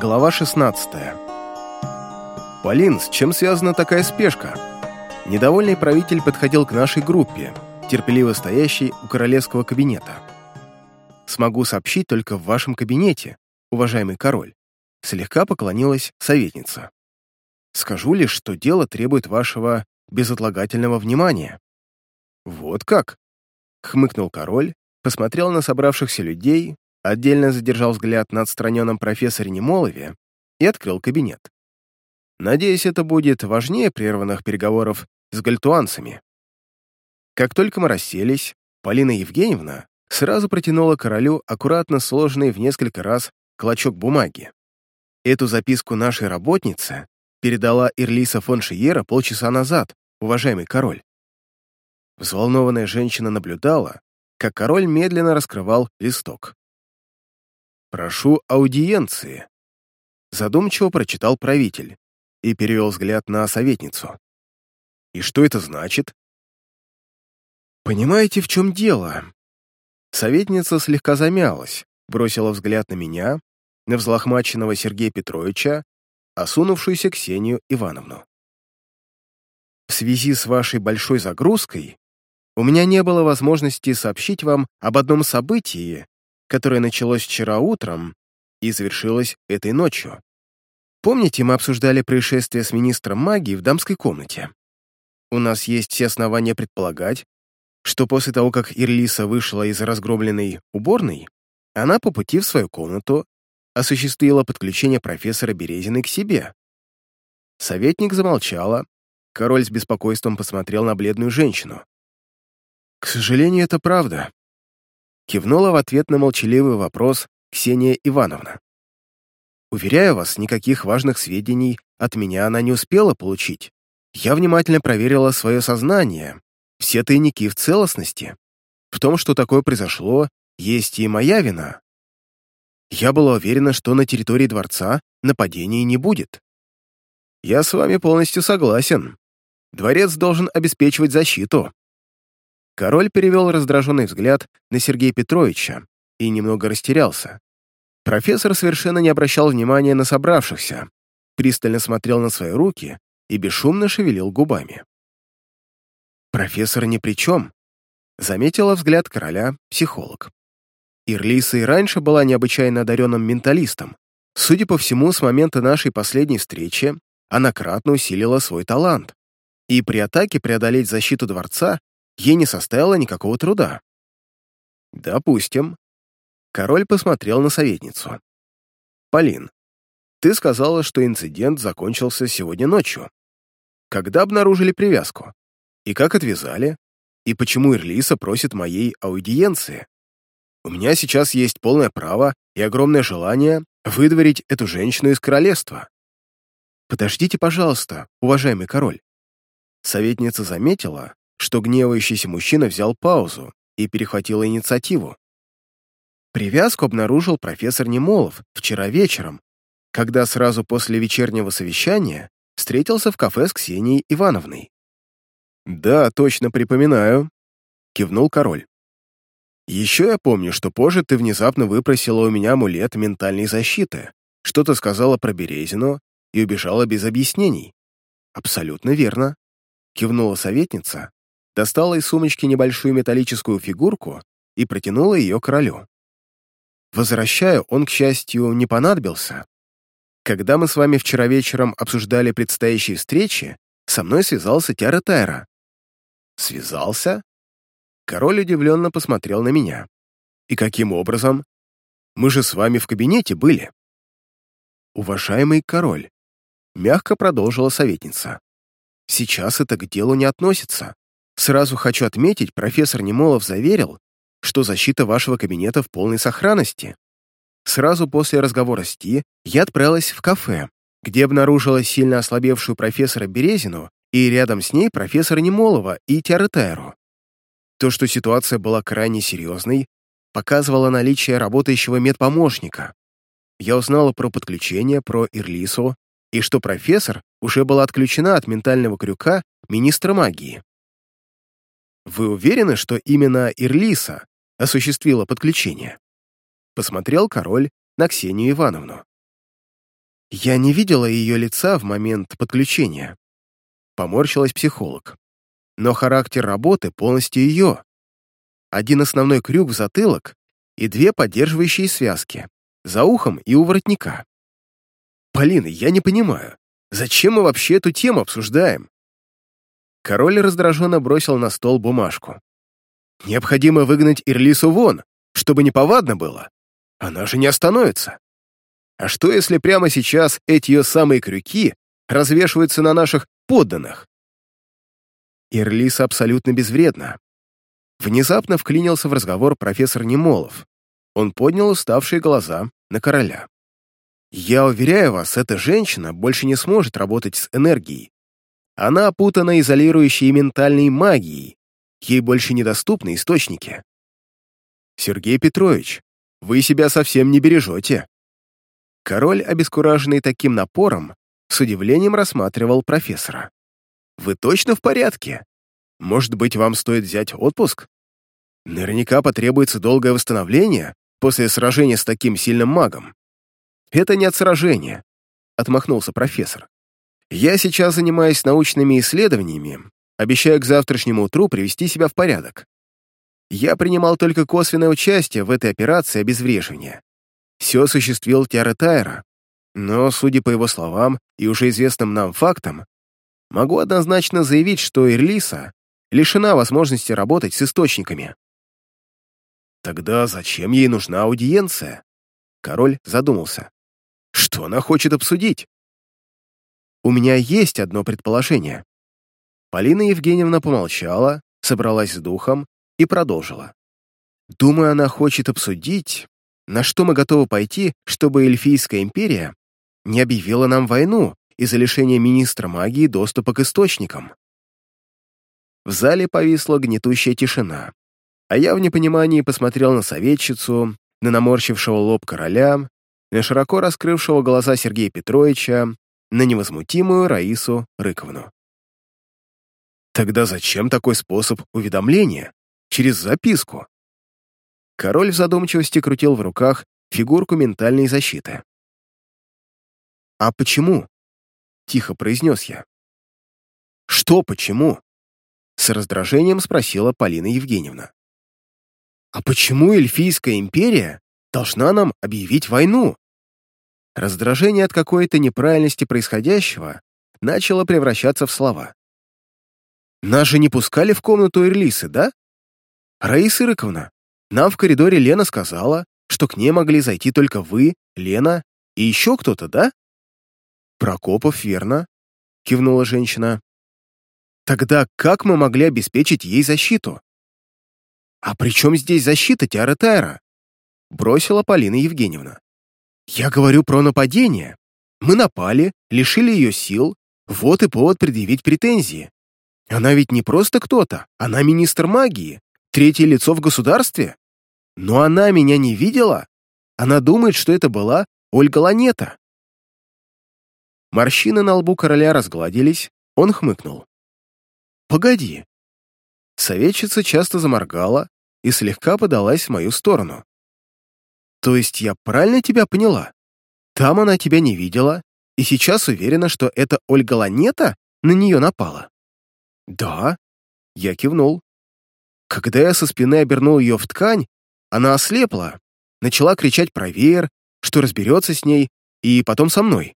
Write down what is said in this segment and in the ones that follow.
Глава 16 «Полин, с чем связана такая спешка?» Недовольный правитель подходил к нашей группе, терпеливо стоящей у королевского кабинета. «Смогу сообщить только в вашем кабинете, уважаемый король», слегка поклонилась советница. «Скажу лишь, что дело требует вашего безотлагательного внимания». «Вот как?» — хмыкнул король, посмотрел на собравшихся людей, отдельно задержал взгляд на отстраненном профессоре Немолове и открыл кабинет. Надеюсь, это будет важнее прерванных переговоров с гальтуанцами. Как только мы расселись, Полина Евгеньевна сразу протянула королю аккуратно сложенный в несколько раз клочок бумаги. Эту записку нашей работницы передала Ирлиса фон Шиера полчаса назад, уважаемый король. Взволнованная женщина наблюдала, как король медленно раскрывал листок. «Прошу аудиенции», — задумчиво прочитал правитель и перевел взгляд на советницу. «И что это значит?» «Понимаете, в чем дело?» Советница слегка замялась, бросила взгляд на меня, на взлохмаченного Сергея Петровича, осунувшуюся Ксению Ивановну. «В связи с вашей большой загрузкой у меня не было возможности сообщить вам об одном событии, которое началось вчера утром и завершилось этой ночью. Помните, мы обсуждали происшествие с министром магии в дамской комнате? У нас есть все основания предполагать, что после того, как Ирлиса вышла из разгромленной уборной, она по пути в свою комнату осуществила подключение профессора Березиной к себе. Советник замолчала, король с беспокойством посмотрел на бледную женщину. «К сожалению, это правда», Кивнула в ответ на молчаливый вопрос Ксения Ивановна. «Уверяю вас, никаких важных сведений от меня она не успела получить. Я внимательно проверила свое сознание, все тайники в целостности. В том, что такое произошло, есть и моя вина. Я была уверена, что на территории дворца нападений не будет. Я с вами полностью согласен. Дворец должен обеспечивать защиту, Король перевел раздраженный взгляд на Сергея Петровича и немного растерялся. Профессор совершенно не обращал внимания на собравшихся, пристально смотрел на свои руки и бесшумно шевелил губами. «Профессор ни при чем», — заметила взгляд короля психолог. Ирлиса и раньше была необычайно одаренным менталистом. Судя по всему, с момента нашей последней встречи она кратно усилила свой талант. И при атаке преодолеть защиту дворца ей не составило никакого труда. Допустим. Король посмотрел на советницу. Полин, ты сказала, что инцидент закончился сегодня ночью. Когда обнаружили привязку? И как отвязали? И почему Ирлиса просит моей аудиенции? У меня сейчас есть полное право и огромное желание выдворить эту женщину из королевства. Подождите, пожалуйста, уважаемый король. Советница заметила, что гневающийся мужчина взял паузу и перехватил инициативу. Привязку обнаружил профессор Немолов вчера вечером, когда сразу после вечернего совещания встретился в кафе с Ксенией Ивановной. «Да, точно припоминаю», — кивнул король. «Еще я помню, что позже ты внезапно выпросила у меня амулет ментальной защиты, что-то сказала про Березину и убежала без объяснений». «Абсолютно верно», — кивнула советница, достала из сумочки небольшую металлическую фигурку и протянула ее королю. Возвращаю, он, к счастью, не понадобился. Когда мы с вами вчера вечером обсуждали предстоящие встречи, со мной связался Тяра Тайра. Связался? Король удивленно посмотрел на меня. И каким образом? Мы же с вами в кабинете были. Уважаемый король, мягко продолжила советница. Сейчас это к делу не относится. Сразу хочу отметить, профессор Немолов заверил, что защита вашего кабинета в полной сохранности. Сразу после разговора с Ти я отправилась в кафе, где обнаружила сильно ослабевшую профессора Березину и рядом с ней профессора Немолова и Тиаретайру. То, что ситуация была крайне серьезной, показывало наличие работающего медпомощника. Я узнала про подключение, про Ирлису, и что профессор уже была отключена от ментального крюка министра магии. Вы уверены, что именно Ирлиса осуществила подключение? Посмотрел король на Ксению Ивановну. Я не видела ее лица в момент подключения. Поморщилась психолог. Но характер работы полностью ее. Один основной крюк в затылок и две поддерживающие связки за ухом и у воротника. Полина, я не понимаю, зачем мы вообще эту тему обсуждаем? Король раздраженно бросил на стол бумажку. Необходимо выгнать Ирлису вон, чтобы неповадно было. Она же не остановится. А что, если прямо сейчас эти ее самые крюки развешиваются на наших подданных? Ирлиса абсолютно безвредна. Внезапно вклинился в разговор профессор Немолов. Он поднял уставшие глаза на короля. «Я уверяю вас, эта женщина больше не сможет работать с энергией. Она опутана изолирующей ментальной магией. Ей больше недоступны источники». «Сергей Петрович, вы себя совсем не бережете». Король, обескураженный таким напором, с удивлением рассматривал профессора. «Вы точно в порядке? Может быть, вам стоит взять отпуск? Наверняка потребуется долгое восстановление, после сражения с таким сильным магом. Это не от сражения, отмахнулся профессор. Я сейчас занимаюсь научными исследованиями, обещаю к завтрашнему утру привести себя в порядок. Я принимал только косвенное участие в этой операции обезвреживания. Все осуществил Тиара Тайра, но, судя по его словам и уже известным нам фактам, могу однозначно заявить, что Ирлиса лишена возможности работать с источниками. Тогда зачем ей нужна аудиенция? Король задумался. Что она хочет обсудить? У меня есть одно предположение. Полина Евгеньевна помолчала, собралась с духом и продолжила. Думаю, она хочет обсудить, на что мы готовы пойти, чтобы Эльфийская империя не объявила нам войну из-за лишения министра магии доступа к источникам. В зале повисла гнетущая тишина. А я в непонимании посмотрел на советчицу, на наморщившего лоб короля, на широко раскрывшего глаза Сергея Петровича, на невозмутимую Раису Рыковну. Тогда зачем такой способ уведомления? Через записку? Король в задумчивости крутил в руках фигурку ментальной защиты. «А почему?» — тихо произнес я. «Что почему?» — с раздражением спросила Полина Евгеньевна. А почему Эльфийская империя должна нам объявить войну? Раздражение от какой-то неправильности происходящего начало превращаться в слова. Нас же не пускали в комнату Эрлисы, да? Раиса Ирыковна, нам в коридоре Лена сказала, что к ней могли зайти только вы, Лена и еще кто-то, да? Прокопов, верно, кивнула женщина. Тогда как мы могли обеспечить ей защиту? «А при чем здесь защита Тиара Тайра?» Бросила Полина Евгеньевна. «Я говорю про нападение. Мы напали, лишили ее сил, вот и повод предъявить претензии. Она ведь не просто кто-то, она министр магии, третье лицо в государстве. Но она меня не видела. Она думает, что это была Ольга Ланета». Морщины на лбу короля разгладились, он хмыкнул. «Погоди, Советчица часто заморгала и слегка подалась в мою сторону. «То есть я правильно тебя поняла? Там она тебя не видела, и сейчас уверена, что это Ольга Ланета на нее напала?» «Да», — я кивнул. Когда я со спины обернул ее в ткань, она ослепла, начала кричать про веер, что разберется с ней, и потом со мной.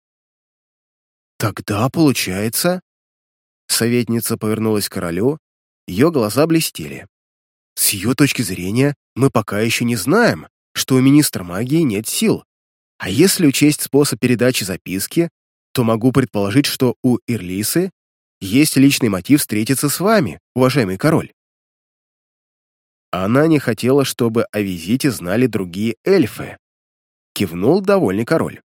«Тогда, получается...» Советница повернулась к королю ее глаза блестели. С ее точки зрения, мы пока еще не знаем, что у министра магии нет сил. А если учесть способ передачи записки, то могу предположить, что у Ирлисы есть личный мотив встретиться с вами, уважаемый король. Она не хотела, чтобы о визите знали другие эльфы. Кивнул довольный король.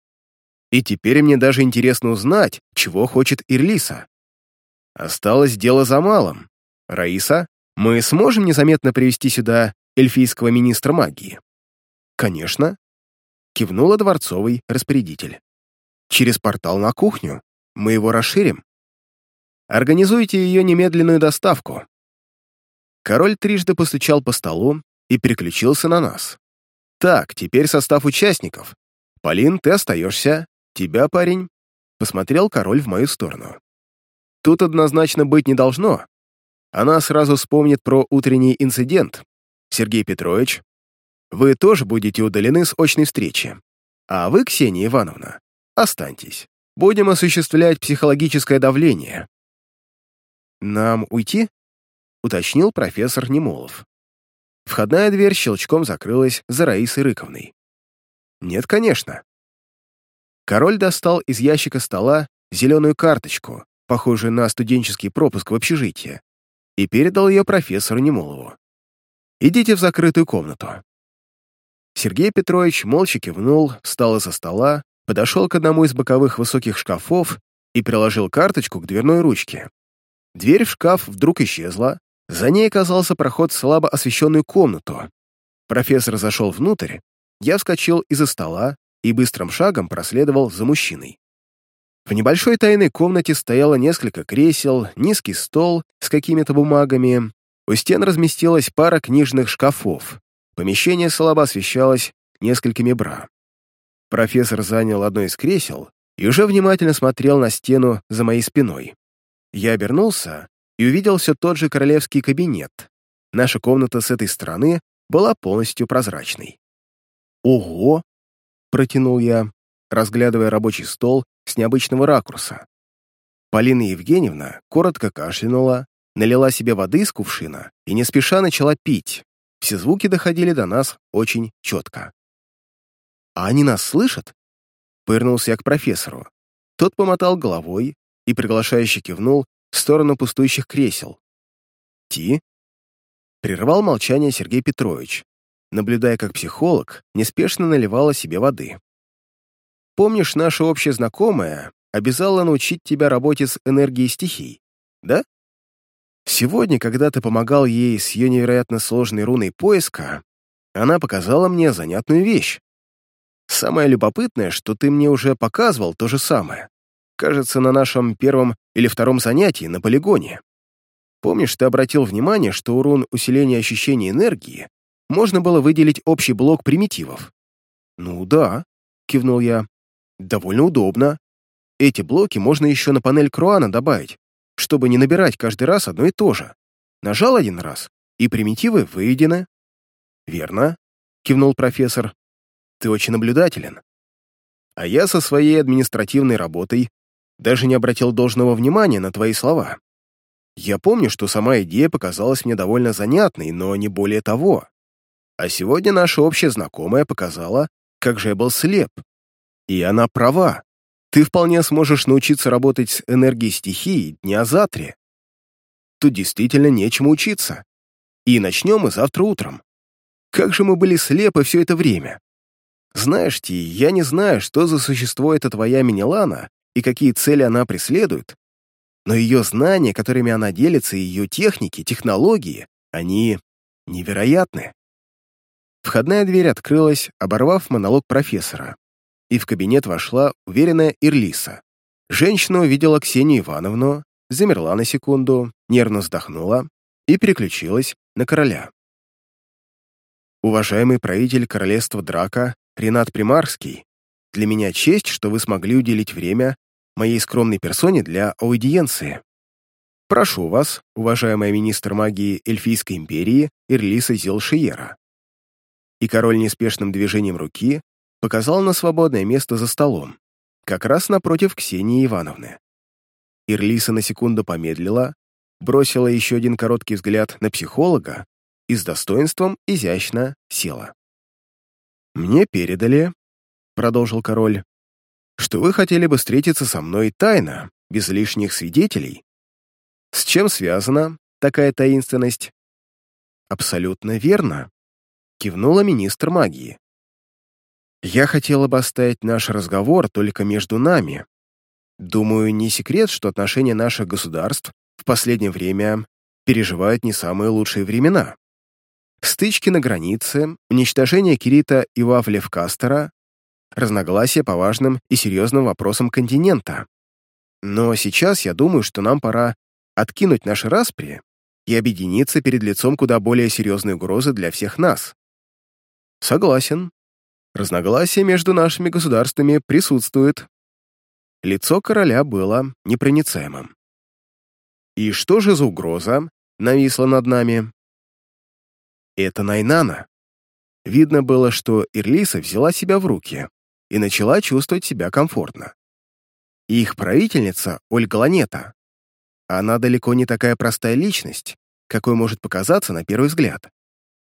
И теперь мне даже интересно узнать, чего хочет Ирлиса. Осталось дело за малым «Раиса, мы сможем незаметно привести сюда эльфийского министра магии?» «Конечно», — кивнула дворцовый распорядитель. «Через портал на кухню. Мы его расширим. Организуйте ее немедленную доставку». Король трижды постучал по столу и переключился на нас. «Так, теперь состав участников. Полин, ты остаешься. «Тебя, парень?» — посмотрел король в мою сторону. «Тут однозначно быть не должно. Она сразу вспомнит про утренний инцидент. Сергей Петрович, вы тоже будете удалены с очной встречи. А вы, Ксения Ивановна, останьтесь. Будем осуществлять психологическое давление». «Нам уйти?» — уточнил профессор Немолов. Входная дверь щелчком закрылась за Раисой Рыковной. «Нет, конечно». Король достал из ящика стола зеленую карточку, похожую на студенческий пропуск в общежитие, и передал ее профессору Немолову. «Идите в закрытую комнату». Сергей Петрович молча кивнул, встал из-за стола, подошел к одному из боковых высоких шкафов и приложил карточку к дверной ручке. Дверь в шкаф вдруг исчезла, за ней оказался проход в слабо освещенную комнату. Профессор зашел внутрь, я вскочил из-за стола и быстрым шагом проследовал за мужчиной. В небольшой тайной комнате стояло несколько кресел, низкий стол с какими-то бумагами. У стен разместилась пара книжных шкафов. Помещение слабо освещалось несколькими бра. Профессор занял одно из кресел и уже внимательно смотрел на стену за моей спиной. Я обернулся и увидел все тот же королевский кабинет. Наша комната с этой стороны была полностью прозрачной. «Ого!» — протянул я, разглядывая рабочий стол с необычного ракурса. Полина Евгеньевна коротко кашлянула, налила себе воды из кувшина и не спеша начала пить. Все звуки доходили до нас очень четко. «А они нас слышат?» Пырнулся я к профессору. Тот помотал головой и приглашающе кивнул в сторону пустующих кресел. «Ти?» Прервал молчание Сергей Петрович, наблюдая, как психолог неспешно наливала себе воды. «Помнишь, наша общая знакомая обязала научить тебя работе с энергией стихий, да? Сегодня, когда ты помогал ей с ее невероятно сложной руной поиска, она показала мне занятную вещь. Самое любопытное, что ты мне уже показывал то же самое. Кажется, на нашем первом или втором занятии на полигоне. Помнишь, ты обратил внимание, что урон усиления ощущения энергии можно было выделить общий блок примитивов? Ну да, кивнул я. Довольно удобно. Эти блоки можно еще на панель Круана добавить, чтобы не набирать каждый раз одно и то же. Нажал один раз, и примитивы выведены. Верно, кивнул профессор. Ты очень наблюдателен. А я со своей административной работой даже не обратил должного внимания на твои слова. Я помню, что сама идея показалась мне довольно занятной, но не более того. А сегодня наша общая знакомая показала, как же я был слеп. И она права. Ты вполне сможешь научиться работать с энергией стихии дня за три. Тут действительно нечему учиться. И начнем мы завтра утром. Как же мы были слепы все это время. Знаешь, Ти, я не знаю, что за существо это твоя Минилана, и какие цели она преследует, но ее знания, которыми она делится, и ее техники, технологии, они невероятны. Входная дверь открылась, оборвав монолог профессора, и в кабинет вошла уверенная Ирлиса. Женщина увидела Ксению Ивановну, замерла на секунду, нервно вздохнула и переключилась на короля. Уважаемый правитель королевства Драка Ренат Примарский, для меня честь, что вы смогли уделить время моей скромной персоне для аудиенции. Прошу вас, уважаемая министр магии Эльфийской империи Ирлиса Зелшиера. И король неспешным движением руки показал на свободное место за столом, как раз напротив Ксении Ивановны. Ирлиса на секунду помедлила, бросила еще один короткий взгляд на психолога и с достоинством изящно села. «Мне передали», — продолжил король, что вы хотели бы встретиться со мной тайно, без лишних свидетелей. С чем связана такая таинственность? Абсолютно верно, кивнула министр магии. Я хотела бы оставить наш разговор только между нами. Думаю, не секрет, что отношения наших государств в последнее время переживают не самые лучшие времена. Стычки на границе, уничтожение Кирита и Вафлев Кастера разногласия по важным и серьезным вопросам континента. Но сейчас я думаю, что нам пора откинуть наши распри и объединиться перед лицом куда более серьезной угрозы для всех нас. Согласен. Разногласия между нашими государствами присутствуют, Лицо короля было непроницаемым. «И что же за угроза нависла над нами?» «Это Найнана». Видно было, что Ирлиса взяла себя в руки и начала чувствовать себя комфортно. Их правительница Ольга Ланета. Она далеко не такая простая личность, какой может показаться на первый взгляд.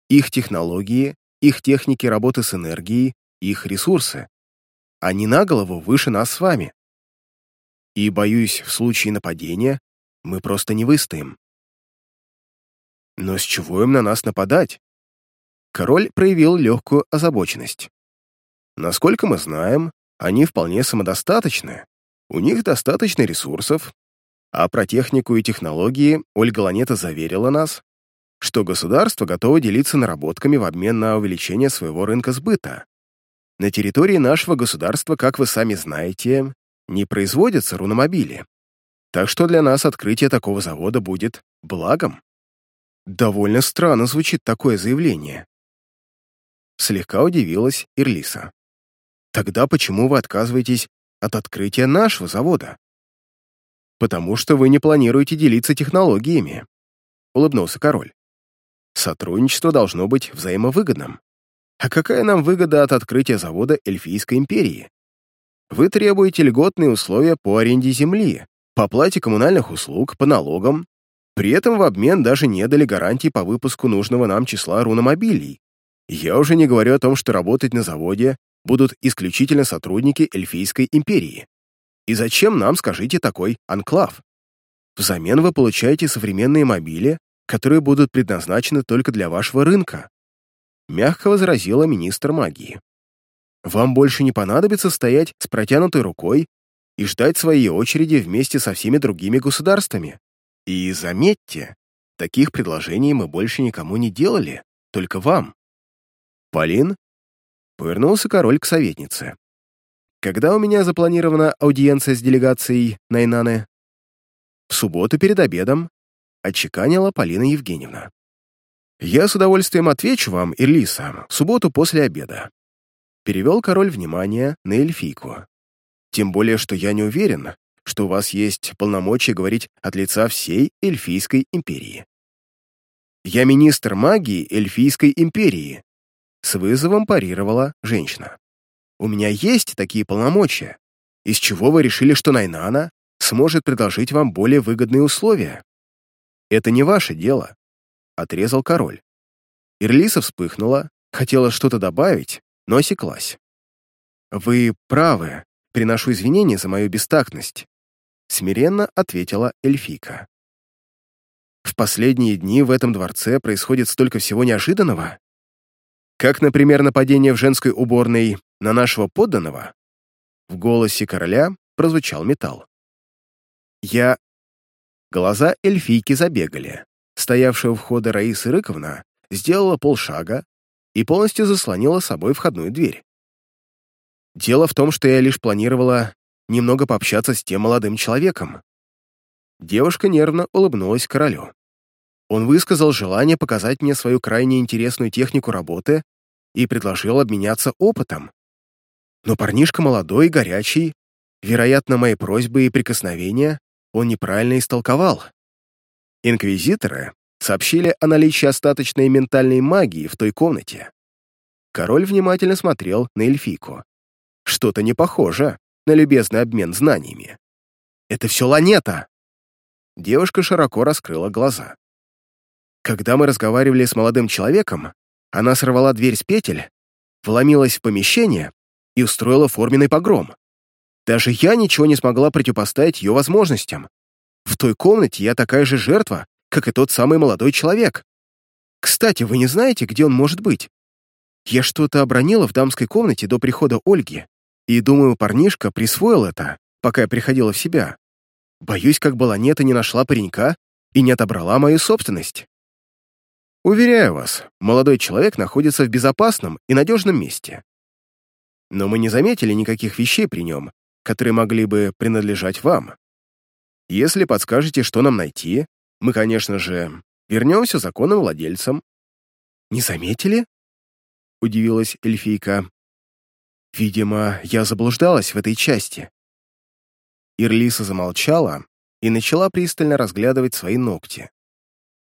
Их технологии, их техники работы с энергией, их ресурсы. Они на голову выше нас с вами. И, боюсь, в случае нападения мы просто не выстоим. Но с чего им на нас нападать? Король проявил легкую озабоченность. Насколько мы знаем, они вполне самодостаточны, у них достаточно ресурсов, а про технику и технологии Ольга Ланета заверила нас, что государство готово делиться наработками в обмен на увеличение своего рынка сбыта. На территории нашего государства, как вы сами знаете, не производятся руномобили, так что для нас открытие такого завода будет благом. Довольно странно звучит такое заявление. Слегка удивилась Ирлиса. Тогда почему вы отказываетесь от открытия нашего завода. «Потому что вы не планируете делиться технологиями», — улыбнулся король. «Сотрудничество должно быть взаимовыгодным. А какая нам выгода от открытия завода Эльфийской империи? Вы требуете льготные условия по аренде земли, по оплате коммунальных услуг, по налогам. При этом в обмен даже не дали гарантий по выпуску нужного нам числа руномобилей. Я уже не говорю о том, что работать на заводе будут исключительно сотрудники Эльфийской империи. И зачем нам, скажите, такой анклав? Взамен вы получаете современные мобили, которые будут предназначены только для вашего рынка. Мягко возразила министр магии. Вам больше не понадобится стоять с протянутой рукой и ждать своей очереди вместе со всеми другими государствами. И заметьте, таких предложений мы больше никому не делали, только вам. Полин Повернулся король к советнице. «Когда у меня запланирована аудиенция с делегацией Найнаны?» «В субботу перед обедом», — отчеканила Полина Евгеньевна. «Я с удовольствием отвечу вам, Ирлиса, в субботу после обеда». Перевел король внимание на эльфийку. «Тем более, что я не уверен, что у вас есть полномочия говорить от лица всей эльфийской империи. Я министр магии эльфийской империи, с вызовом парировала женщина. «У меня есть такие полномочия. Из чего вы решили, что Найнана сможет предложить вам более выгодные условия?» «Это не ваше дело», — отрезал король. Ирлиса вспыхнула, хотела что-то добавить, но осеклась. «Вы правы, приношу извинения за мою бестактность», — смиренно ответила эльфийка. «В последние дни в этом дворце происходит столько всего неожиданного, как, например, нападение в женской уборной на нашего подданного? В голосе короля прозвучал металл. Я... Глаза эльфийки забегали. Стоявшая у входа Раиса Рыковна сделала полшага и полностью заслонила собой входную дверь. Дело в том, что я лишь планировала немного пообщаться с тем молодым человеком. Девушка нервно улыбнулась королю. Он высказал желание показать мне свою крайне интересную технику работы и предложил обменяться опытом. Но парнишка молодой и горячий, вероятно, мои просьбы и прикосновения он неправильно истолковал. Инквизиторы сообщили о наличии остаточной ментальной магии в той комнате. Король внимательно смотрел на эльфийку. Что-то не похоже на любезный обмен знаниями. «Это все ланета!» Девушка широко раскрыла глаза. Когда мы разговаривали с молодым человеком, она сорвала дверь с петель, вломилась в помещение и устроила форменный погром. Даже я ничего не смогла противопоставить ее возможностям. В той комнате я такая же жертва, как и тот самый молодой человек. Кстати, вы не знаете, где он может быть? Я что-то обронила в дамской комнате до прихода Ольги, и, думаю, парнишка присвоил это, пока я приходила в себя. Боюсь, как Баланета не нашла паренька и не отобрала мою собственность. Уверяю вас, молодой человек находится в безопасном и надежном месте. Но мы не заметили никаких вещей при нем, которые могли бы принадлежать вам. Если подскажете, что нам найти, мы, конечно же, вернемся законным владельцам». «Не заметили?» — удивилась эльфийка. «Видимо, я заблуждалась в этой части. Ирлиса замолчала и начала пристально разглядывать свои ногти.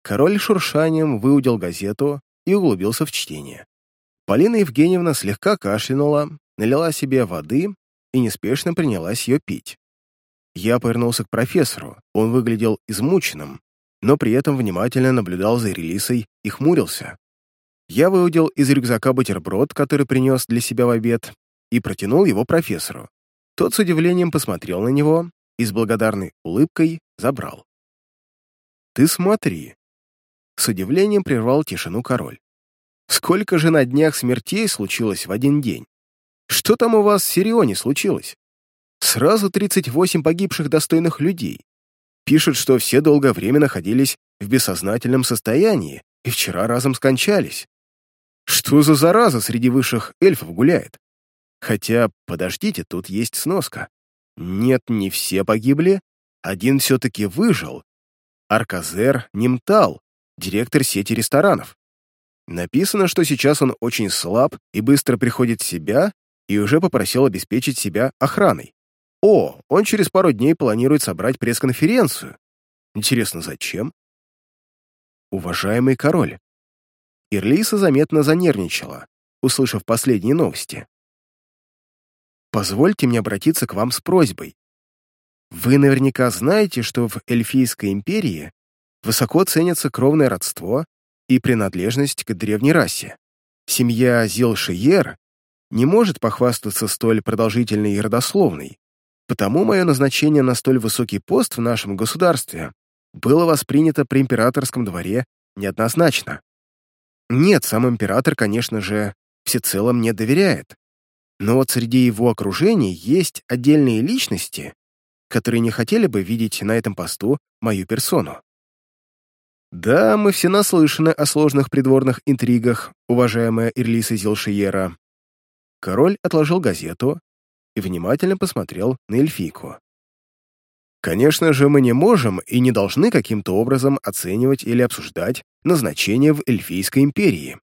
Король шуршанием выудил газету и углубился в чтение. Полина Евгеньевна слегка кашлянула, налила себе воды и неспешно принялась ее пить. Я повернулся к профессору, он выглядел измученным, но при этом внимательно наблюдал за релисой и хмурился. Я выудил из рюкзака бутерброд, который принес для себя в обед, и протянул его профессору. Тот с удивлением посмотрел на него и с благодарной улыбкой забрал. «Ты смотри!» С удивлением прервал тишину король. «Сколько же на днях смертей случилось в один день? Что там у вас в Сирионе случилось? Сразу 38 погибших достойных людей. Пишут, что все долгое время находились в бессознательном состоянии и вчера разом скончались. Что за зараза среди высших эльфов гуляет? Хотя, подождите, тут есть сноска. Нет, не все погибли. Один все-таки выжил. Арказер Нимтал, директор сети ресторанов. Написано, что сейчас он очень слаб и быстро приходит в себя и уже попросил обеспечить себя охраной. О, он через пару дней планирует собрать пресс-конференцию. Интересно, зачем? Уважаемый король. Ирлиса заметно занервничала, услышав последние новости. Позвольте мне обратиться к вам с просьбой. Вы наверняка знаете, что в Эльфийской империи высоко ценится кровное родство и принадлежность к древней расе. Семья Зилшиер не может похвастаться столь продолжительной и родословной, потому мое назначение на столь высокий пост в нашем государстве было воспринято при императорском дворе неоднозначно. Нет, сам император, конечно же, всецело мне доверяет, но вот среди его окружения есть отдельные личности, которые не хотели бы видеть на этом посту мою персону. Да, мы все наслышаны о сложных придворных интригах, уважаемая Ирлиса Зилшиера. Король отложил газету и внимательно посмотрел на эльфийку. Конечно же, мы не можем и не должны каким-то образом оценивать или обсуждать назначение в Эльфийской империи.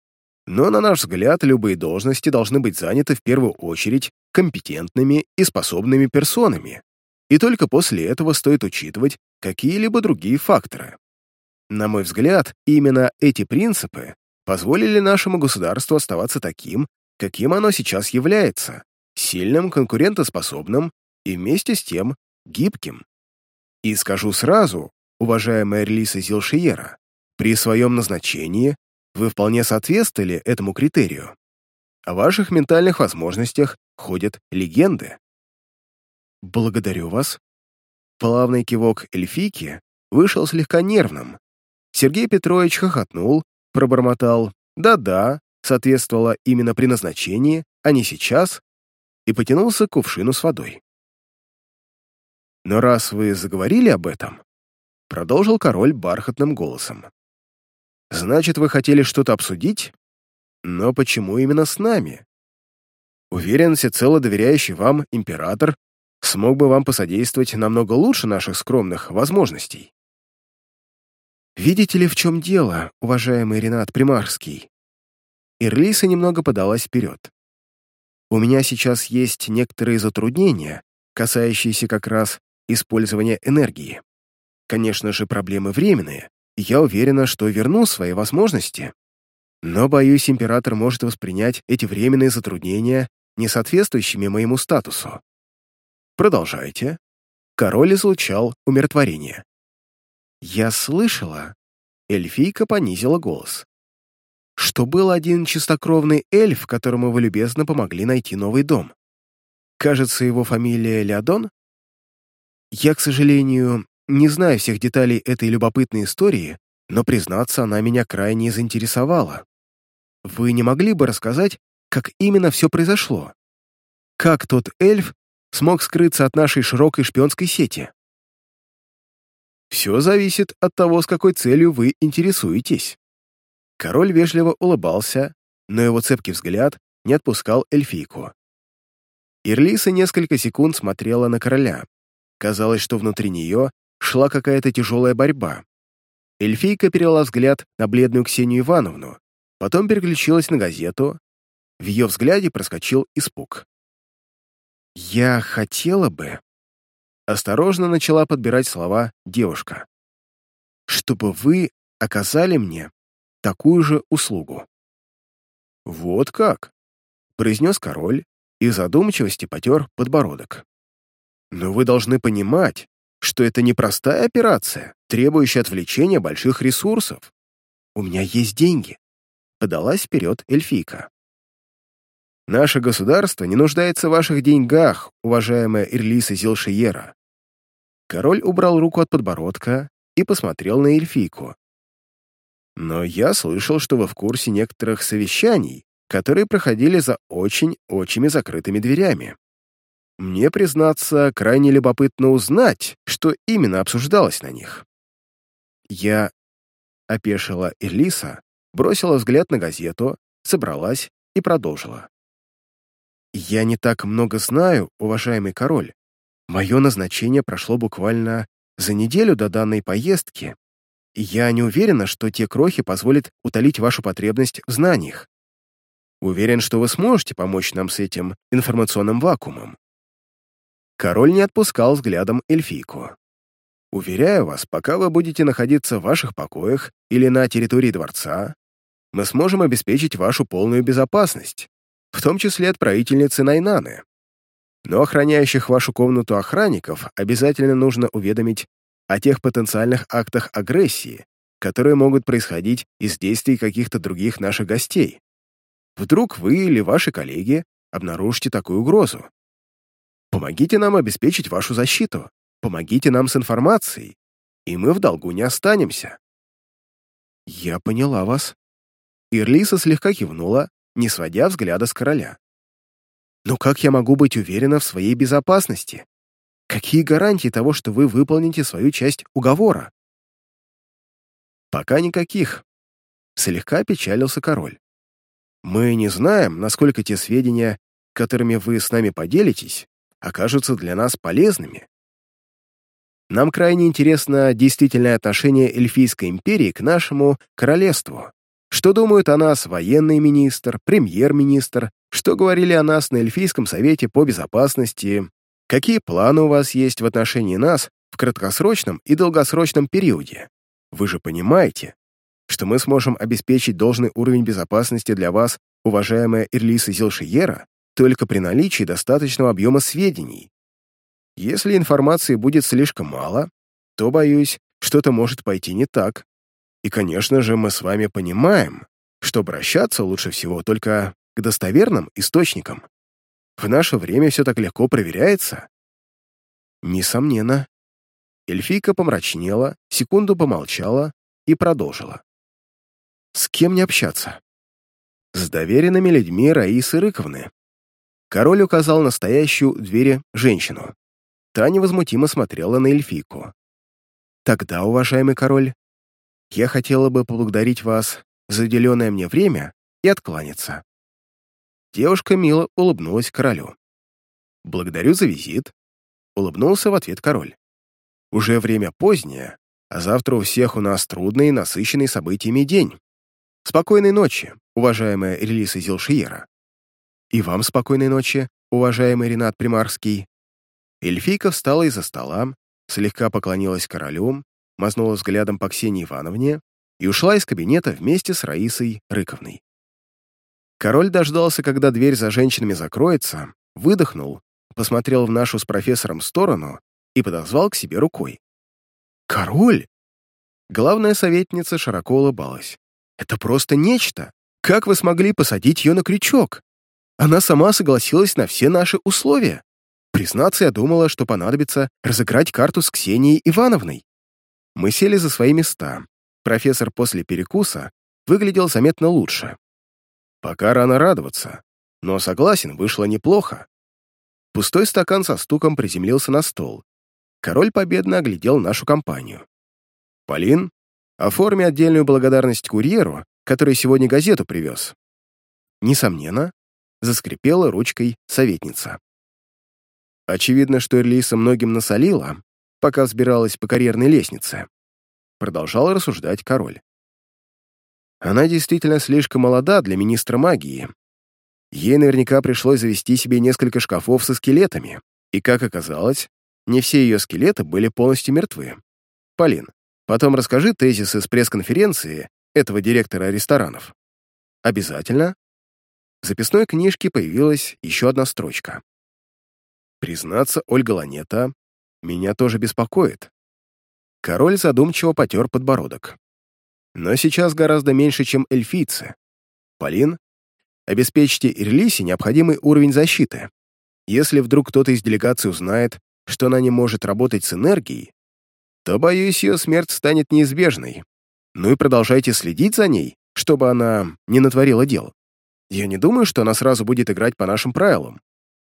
Но, на наш взгляд, любые должности должны быть заняты в первую очередь компетентными и способными персонами, и только после этого стоит учитывать какие-либо другие факторы. На мой взгляд, именно эти принципы позволили нашему государству оставаться таким, каким оно сейчас является, сильным, конкурентоспособным и вместе с тем гибким. И скажу сразу, уважаемая Эрлиса Зилшиера, при своем назначении вы вполне соответствовали этому критерию. О ваших ментальных возможностях ходят легенды. Благодарю вас. Плавный кивок эльфийки вышел слегка нервным. Сергей Петрович хохотнул, пробормотал «да-да», соответствовало именно при назначении, а не сейчас, и потянулся к кувшину с водой. «Но раз вы заговорили об этом», — продолжил король бархатным голосом, Значит, вы хотели что-то обсудить? Но почему именно с нами? Уверен, всецело доверяющий вам император смог бы вам посодействовать намного лучше наших скромных возможностей. Видите ли, в чем дело, уважаемый Ренат Примарский? Ирлиса немного подалась вперед. У меня сейчас есть некоторые затруднения, касающиеся как раз использования энергии. Конечно же, проблемы временные, я уверена, что верну свои возможности. Но, боюсь, император может воспринять эти временные затруднения несоответствующими моему статусу. Продолжайте. Король излучал умиротворение. Я слышала, эльфийка понизила голос, что был один чистокровный эльф, которому вы любезно помогли найти новый дом. Кажется, его фамилия Леодон? Я, к сожалению, не знаю всех деталей этой любопытной истории, но, признаться, она меня крайне заинтересовала. Вы не могли бы рассказать, как именно все произошло? Как тот эльф смог скрыться от нашей широкой шпионской сети? Все зависит от того, с какой целью вы интересуетесь. Король вежливо улыбался, но его цепкий взгляд не отпускал эльфийку. Ирлиса несколько секунд смотрела на короля. Казалось, что внутри нее шла какая-то тяжелая борьба. Эльфийка перевела взгляд на бледную Ксению Ивановну, потом переключилась на газету. В ее взгляде проскочил испуг. «Я хотела бы...» осторожно начала подбирать слова девушка. «Чтобы вы оказали мне такую же услугу». «Вот как?» — произнес король и задумчивости потер подбородок. «Но вы должны понимать, что это непростая операция, требующая отвлечения больших ресурсов. У меня есть деньги», — подалась вперед эльфийка. «Наше государство не нуждается в ваших деньгах, уважаемая Ирлиса Зилшиера». Король убрал руку от подбородка и посмотрел на эльфийку. «Но я слышал, что вы в курсе некоторых совещаний, которые проходили за очень-очень закрытыми дверями. Мне, признаться, крайне любопытно узнать, что именно обсуждалось на них. Я опешила Элиса, бросила взгляд на газету, собралась и продолжила. «Я не так много знаю, уважаемый король. Мое назначение прошло буквально за неделю до данной поездки, я не уверена, что те крохи позволят утолить вашу потребность в знаниях. Уверен, что вы сможете помочь нам с этим информационным вакуумом». Король не отпускал взглядом эльфийку. «Уверяю вас, пока вы будете находиться в ваших покоях или на территории дворца, мы сможем обеспечить вашу полную безопасность, в том числе от правительницы Найнаны. Но охраняющих вашу комнату охранников обязательно нужно уведомить о тех потенциальных актах агрессии, которые могут происходить из действий каких-то других наших гостей. Вдруг вы или ваши коллеги обнаружите такую угрозу. Помогите нам обеспечить вашу защиту, помогите нам с информацией, и мы в долгу не останемся». «Я поняла вас». Ирлиса слегка кивнула, не сводя взгляда с короля. «Но как я могу быть уверена в своей безопасности? Какие гарантии того, что вы выполните свою часть уговора?» «Пока никаких», — слегка печалился король. Мы не знаем, насколько те сведения, которыми вы с нами поделитесь, окажутся для нас полезными. Нам крайне интересно действительное отношение Эльфийской империи к нашему королевству. Что думают о нас военный министр, премьер-министр, что говорили о нас на Эльфийском совете по безопасности, какие планы у вас есть в отношении нас в краткосрочном и долгосрочном периоде. Вы же понимаете, что мы сможем обеспечить должный уровень безопасности для вас, уважаемая Ирлиса Зилшиера, только при наличии достаточного объема сведений. Если информации будет слишком мало, то, боюсь, что-то может пойти не так. И, конечно же, мы с вами понимаем, что обращаться лучше всего только к достоверным источникам. В наше время все так легко проверяется. Несомненно. Эльфийка помрачнела, секунду помолчала и продолжила. С кем не общаться? С доверенными людьми Раисы Рыковны. Король указал настоящую двери женщину. Та невозмутимо смотрела на эльфийку. «Тогда, уважаемый король, я хотела бы поблагодарить вас за уделенное мне время и откланяться». Девушка мило улыбнулась королю. «Благодарю за визит», — улыбнулся в ответ король. «Уже время позднее, а завтра у всех у нас трудный и насыщенный событиями день. Спокойной ночи, уважаемая Релиса Зилшиера. И вам спокойной ночи, уважаемый Ренат Примарский. Эльфийка встала из-за стола, слегка поклонилась королю, мазнула взглядом по Ксении Ивановне и ушла из кабинета вместе с Раисой Рыковной. Король дождался, когда дверь за женщинами закроется, выдохнул, посмотрел в нашу с профессором сторону и подозвал к себе рукой. «Король!» Главная советница широко улыбалась. Это просто нечто. Как вы смогли посадить ее на крючок? Она сама согласилась на все наши условия. Признаться, я думала, что понадобится разыграть карту с Ксенией Ивановной. Мы сели за свои места. Профессор после перекуса выглядел заметно лучше. Пока рано радоваться, но, согласен, вышло неплохо. Пустой стакан со стуком приземлился на стол. Король победно оглядел нашу компанию. «Полин, Оформи отдельную благодарность курьеру, который сегодня газету привез. Несомненно, заскрипела ручкой советница. Очевидно, что Эрлиса многим насолила, пока взбиралась по карьерной лестнице. Продолжал рассуждать король. Она действительно слишком молода для министра магии. Ей наверняка пришлось завести себе несколько шкафов со скелетами, и, как оказалось, не все ее скелеты были полностью мертвы. Полин, потом расскажи тезисы с пресс-конференции этого директора ресторанов. Обязательно. В записной книжке появилась еще одна строчка. Признаться, Ольга Ланета меня тоже беспокоит. Король задумчиво потер подбородок. Но сейчас гораздо меньше, чем эльфийцы. Полин, обеспечьте Ирлисе необходимый уровень защиты. Если вдруг кто-то из делегации узнает, что она не может работать с энергией, то, боюсь, ее смерть станет неизбежной. Ну и продолжайте следить за ней, чтобы она не натворила дел. Я не думаю, что она сразу будет играть по нашим правилам.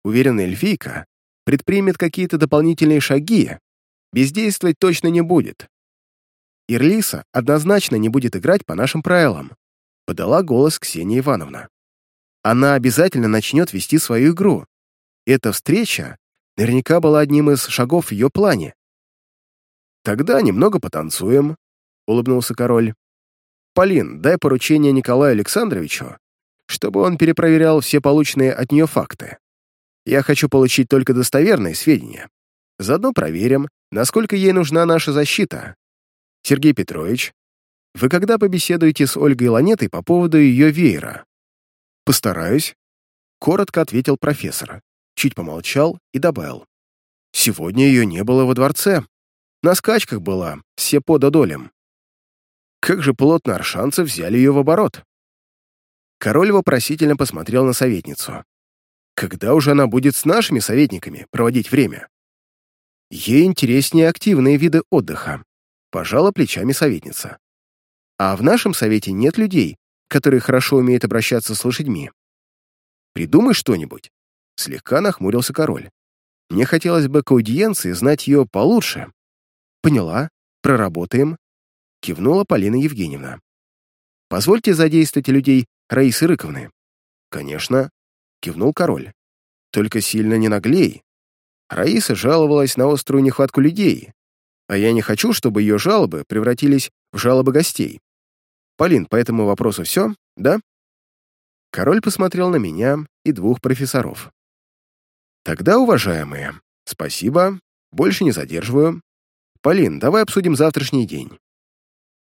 Уверена, эльфийка предпримет какие-то дополнительные шаги, бездействовать точно не будет. Ирлиса однозначно не будет играть по нашим правилам, подала голос Ксения Ивановна. Она обязательно начнет вести свою игру. Эта встреча наверняка была одним из шагов в ее плане. «Тогда немного потанцуем», — улыбнулся король. «Полин, дай поручение Николаю Александровичу, чтобы он перепроверял все полученные от нее факты. Я хочу получить только достоверные сведения. Заодно проверим, насколько ей нужна наша защита. Сергей Петрович, вы когда побеседуете с Ольгой Ланетой по поводу ее веера? Постараюсь, коротко ответил профессор, чуть помолчал и добавил. Сегодня ее не было во дворце. На скачках была, все пода долем. Как же плотно аршанцы взяли ее в оборот. Король вопросительно посмотрел на советницу. Когда уже она будет с нашими советниками проводить время? Ей интереснее активные виды отдыха, пожала плечами советница. А в нашем совете нет людей, которые хорошо умеют обращаться с лошадьми. Придумай что-нибудь. Слегка нахмурился король. Мне хотелось бы к аудиенции знать ее получше. Поняла, проработаем. Кивнула Полина Евгеньевна. Позвольте задействовать людей Раисы Рыковны. Конечно, кивнул король. Только сильно не наглей. Раиса жаловалась на острую нехватку людей, а я не хочу, чтобы ее жалобы превратились в жалобы гостей. Полин, по этому вопросу все, да? Король посмотрел на меня и двух профессоров. Тогда, уважаемые, спасибо, больше не задерживаю. Полин, давай обсудим завтрашний день.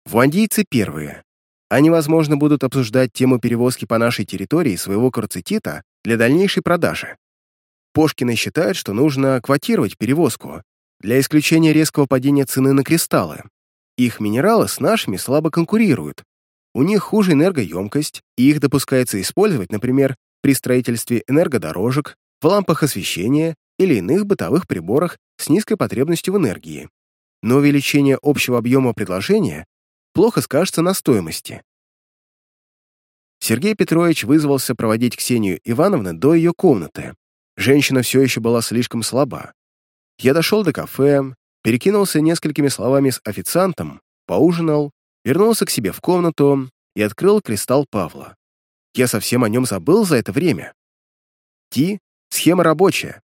Вуандийцы первые. Они, возможно, будут обсуждать тему перевозки по нашей территории своего карцетита для дальнейшей продажи. Пошкины считают, что нужно квотировать перевозку для исключения резкого падения цены на кристаллы. Их минералы с нашими слабо конкурируют. У них хуже энергоемкость, и их допускается использовать, например, при строительстве энергодорожек, в лампах освещения или иных бытовых приборах с низкой потребностью в энергии. Но увеличение общего объема предложения плохо скажется на стоимости. Сергей Петрович вызвался проводить Ксению Ивановну до ее комнаты. Женщина все еще была слишком слаба. Я дошел до кафе, перекинулся несколькими словами с официантом, поужинал, вернулся к себе в комнату и открыл кристалл Павла. Я совсем о нем забыл за это время. Ти — схема рабочая.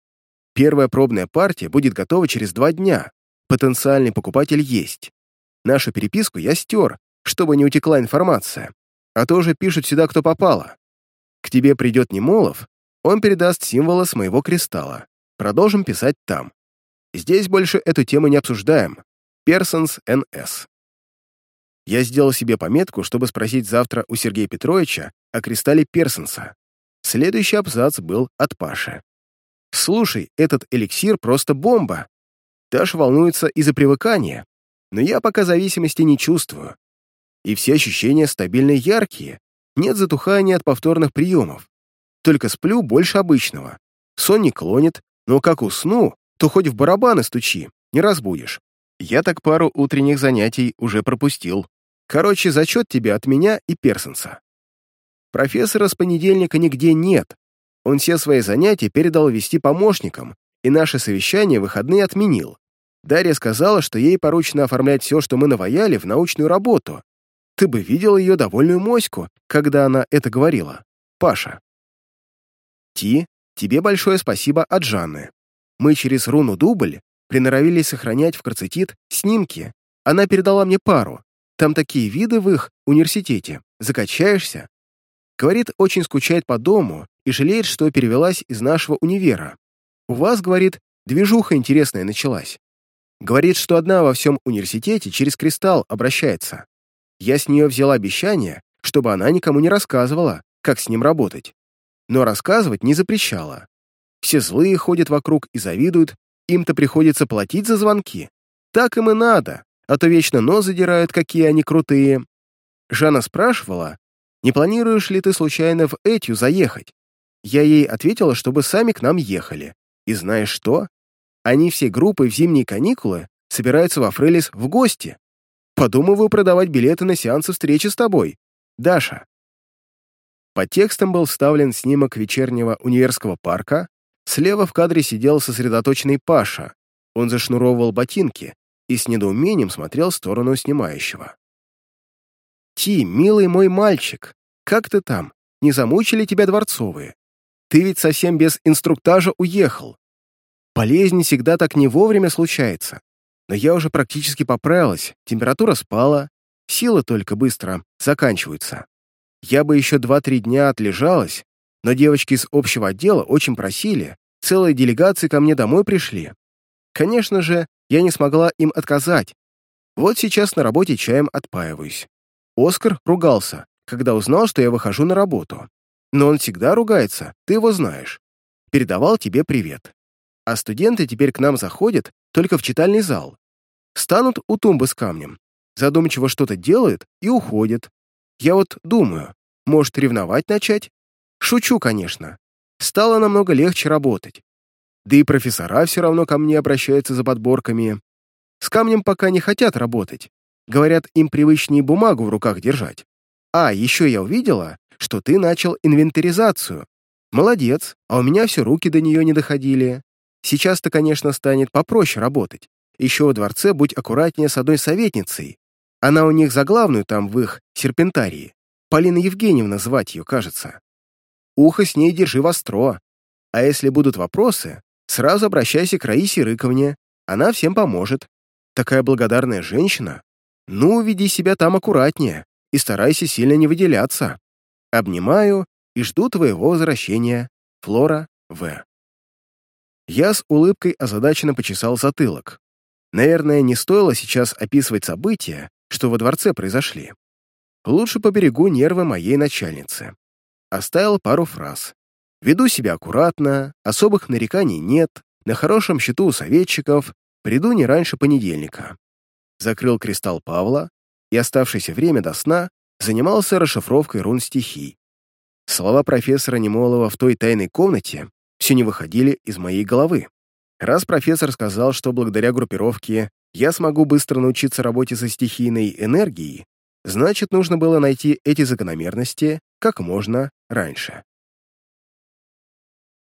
Первая пробная партия будет готова через два дня. Потенциальный покупатель есть. Нашу переписку я стер, чтобы не утекла информация а то уже пишут сюда, кто попало. К тебе придет Немолов, он передаст символы с моего кристалла. Продолжим писать там. Здесь больше эту тему не обсуждаем. Персонс НС. Я сделал себе пометку, чтобы спросить завтра у Сергея Петровича о кристалле Персонса. Следующий абзац был от Паши. «Слушай, этот эликсир просто бомба. Даш волнуется из-за привыкания, но я пока зависимости не чувствую и все ощущения стабильно яркие, нет затухания от повторных приемов. Только сплю больше обычного. Сон не клонит, но как усну, то хоть в барабаны стучи, не разбудишь. Я так пару утренних занятий уже пропустил. Короче, зачет тебе от меня и Персонса. Профессора с понедельника нигде нет. Он все свои занятия передал вести помощникам, и наше совещание выходные отменил. Дарья сказала, что ей поручено оформлять все, что мы наваяли, в научную работу, ты бы видел ее довольную моську, когда она это говорила. Паша. Ти, тебе большое спасибо от Жанны. Мы через руну дубль приноровились сохранять в карцетит снимки. Она передала мне пару. Там такие виды в их университете. Закачаешься. Говорит, очень скучает по дому и жалеет, что перевелась из нашего универа. У вас, говорит, Движуха интересная началась. Говорит, что одна во всем университете через кристалл обращается. Я с нее взяла обещание, чтобы она никому не рассказывала, как с ним работать. Но рассказывать не запрещала. Все злые ходят вокруг и завидуют, им-то приходится платить за звонки. Так им и надо, а то вечно нос задирают, какие они крутые. Жанна спрашивала, не планируешь ли ты случайно в Этью заехать? Я ей ответила, чтобы сами к нам ехали. И знаешь что? Они всей группой в зимние каникулы собираются во Фрелис в гости. Подумываю продавать билеты на сеансы встречи с тобой. Даша. Под текстом был вставлен снимок вечернего универского парка. Слева в кадре сидел сосредоточенный Паша. Он зашнуровывал ботинки и с недоумением смотрел в сторону снимающего. «Ти, милый мой мальчик, как ты там? Не замучили тебя дворцовые? Ты ведь совсем без инструктажа уехал. Болезнь всегда так не вовремя случается. Но я уже практически поправилась, температура спала, силы только быстро заканчиваются. Я бы еще два-три дня отлежалась, но девочки из общего отдела очень просили, целые делегации ко мне домой пришли. Конечно же, я не смогла им отказать. Вот сейчас на работе чаем отпаиваюсь. Оскар ругался, когда узнал, что я выхожу на работу. Но он всегда ругается, ты его знаешь. Передавал тебе привет. А студенты теперь к нам заходят только в читальный зал. Станут у тумбы с камнем, задумчиво что-то делают и уходят. Я вот думаю, может, ревновать начать? Шучу, конечно. Стало намного легче работать. Да и профессора все равно ко мне обращаются за подборками. С камнем пока не хотят работать. Говорят, им привычнее бумагу в руках держать. А, еще я увидела, что ты начал инвентаризацию. Молодец, а у меня все руки до нее не доходили. Сейчас-то, конечно, станет попроще работать. Еще во дворце будь аккуратнее с одной советницей. Она у них за главную там в их серпентарии. Полина Евгеньевна звать ее, кажется. Ухо с ней держи востро. А если будут вопросы, сразу обращайся к Раисе Рыковне. Она всем поможет. Такая благодарная женщина. Ну, веди себя там аккуратнее и старайся сильно не выделяться. Обнимаю и жду твоего возвращения. Флора В. Я с улыбкой озадаченно почесал затылок. Наверное, не стоило сейчас описывать события, что во дворце произошли. Лучше поберегу нервы моей начальницы. Оставил пару фраз. Веду себя аккуратно, особых нареканий нет, на хорошем счету у советчиков, приду не раньше понедельника. Закрыл кристалл Павла и оставшееся время до сна занимался расшифровкой рун стихий. Слова профессора Немолова в той тайной комнате все не выходили из моей головы. Раз профессор сказал, что благодаря группировке я смогу быстро научиться работе со стихийной энергией, значит, нужно было найти эти закономерности как можно раньше.